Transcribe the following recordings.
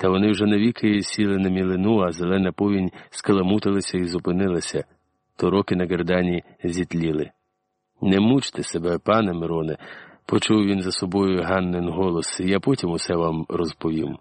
Та вони вже навіки сіли на мілину, а зелена повінь скаламутилася і зупинилася, то роки на гердані зітліли. Не мучте себе, пане Мироне, почув він за собою Ганнин голос, я потім усе вам розповім.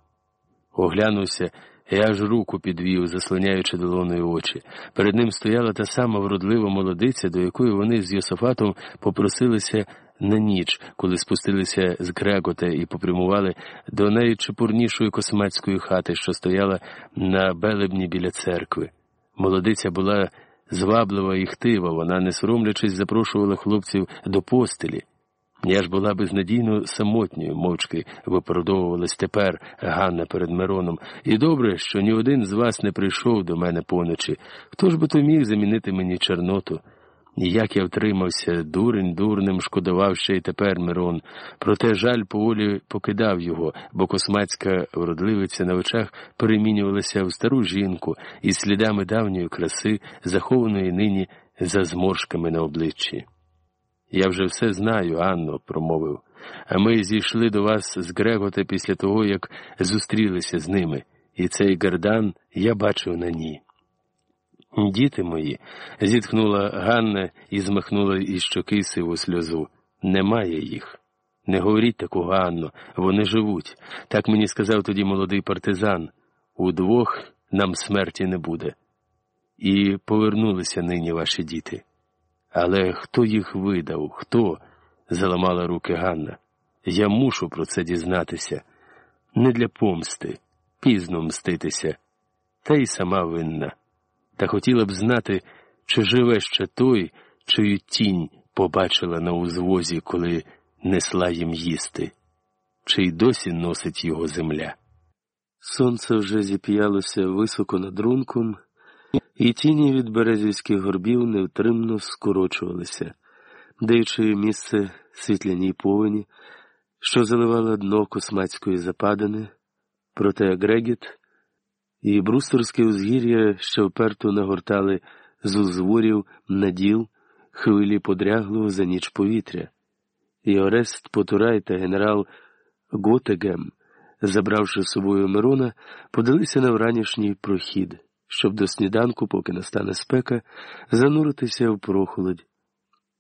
Оглянувся я аж руку підвів, заслоняючи долоною очі. Перед ним стояла та сама вродлива молодиця, до якої вони з Йосифатом попросилися на ніч, коли спустилися з Грегота і попрямували до найчепурнішої космацької хати, що стояла на белебні біля церкви. Молодиця була зваблива і хтива, вона, не соромлячись, запрошувала хлопців до постелі. Я ж була безнадійно самотньою, мовчки виправдовувалась тепер Ганна перед Мироном, і добре, що ні один з вас не прийшов до мене поночі. Хто ж би то міг замінити мені Чорноту? Ніяк я втримався, дурень дурним шкодував ще й тепер Мирон. Проте жаль поволі покидав його, бо космацька вродливиця на очах перемінювалася в стару жінку із слідами давньої краси, захованої нині за зморшками на обличчі. Я вже все знаю, Анно, промовив, а ми зійшли до вас з Грегота після того, як зустрілися з ними, і цей Гардан я бачив на ній. Діти мої, зітхнула Ганна і змахнула із щоки сиву сльозу. Немає їх. Не говоріть такого, Анно, вони живуть. Так мені сказав тоді молодий партизан. Удвох нам смерті не буде. І повернулися нині ваші діти. Але хто їх видав? Хто? заламала руки Ганна. Я мушу про це дізнатися. Не для помсти, пізно мститися, та й сама винна. Та хотіла б знати, чи живе ще той, чию тінь побачила на узвозі, коли несла їм їсти, чи й досі носить його земля. Сонце вже зіп'ялося високо над рунком і тіні від березівських горбів невтримно скорочувалися, даючи місце світляній повені, що заливала дно космацької западини, проте Грегіт і брусторське узгір'я, що вперто нагортали з узворів на діл хвилі подряглого за ніч повітря, і Орест Потурай та генерал Готегем, забравши з собою Мирона, подалися на вранішній прохід щоб до сніданку, поки настане спека, зануритися в прохолодь,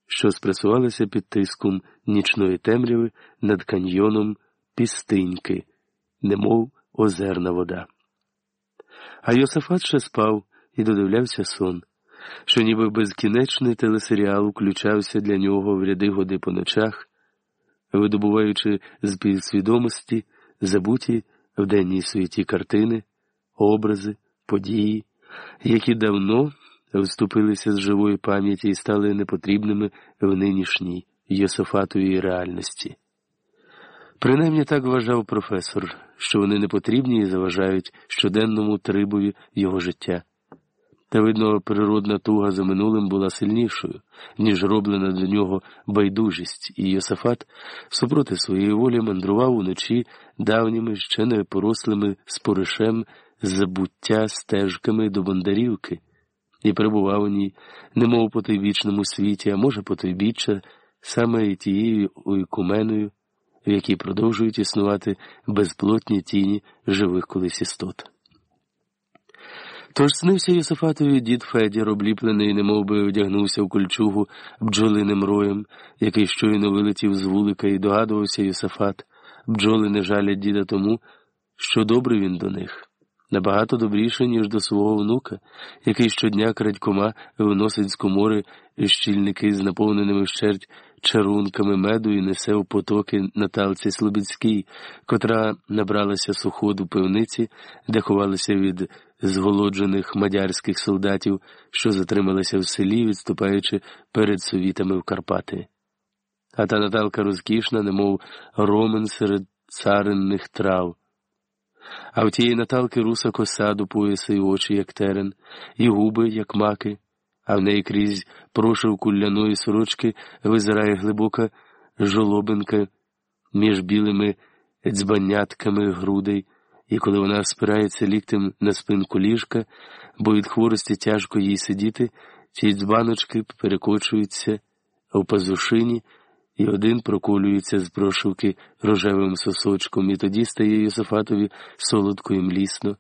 що спресувалися під тиском нічної темряви над каньйоном пістиньки, немов озерна вода. А Йосифат ще спав і додивлявся сон, що ніби безкінечний телесеріал включався для нього в ряди годи по ночах, видобуваючи з підсвідомості забуті в денній світі картини, образи події, які давно вступилися з живої пам'яті і стали непотрібними в нинішній Йосифатовій реальності. Принаймні так вважав професор, що вони не потрібні і заважають щоденному трибові його життя. Та, видно, природна туга за минулим була сильнішою, ніж роблена до нього байдужість, і Йосифат супроти своєї волі мандрував уночі давніми ще не порослими споришем забуття стежками до Бондарівки і перебував у ній, немов по той вічному світі, а може, по той біччя, саме і тією уікуменою, в якій продовжують існувати безплотні тіні живих колись істот. Тож снився Йосифатові дід Федір, обліплений, немов би одягнувся в кольчугу бджолиним роєм, який щойно вилетів з вулика, і догадувався Йосифат, бджоли не жалять діда тому, що добрий він до них набагато добріше, ніж до свого внука, який щодня крадькома виносить з комори щільники з наповненими вщерть чарунками меду і несе у потоки Наталці Слобідській, котра набралася суходу пивниці, де ховалися від зголоджених мадярських солдатів, що затрималися в селі, відступаючи перед совітами в Карпати. А та Наталка розкішна, немов ромен серед царинних трав. А в тієї Наталки руса коса до пояса і очі, як терен, і губи, як маки, а в неї крізь прошивку ляної сорочки визирає глибока жолобинка між білими дзбанятками грудей, і коли вона спирається ліктем на спинку ліжка, бо від хворості тяжко їй сидіти, ці дзбаночки перекочуються в пазушині і один проколюється з прошивки рожевим сосочком, і тоді стає Йосифатові солодко і млісно.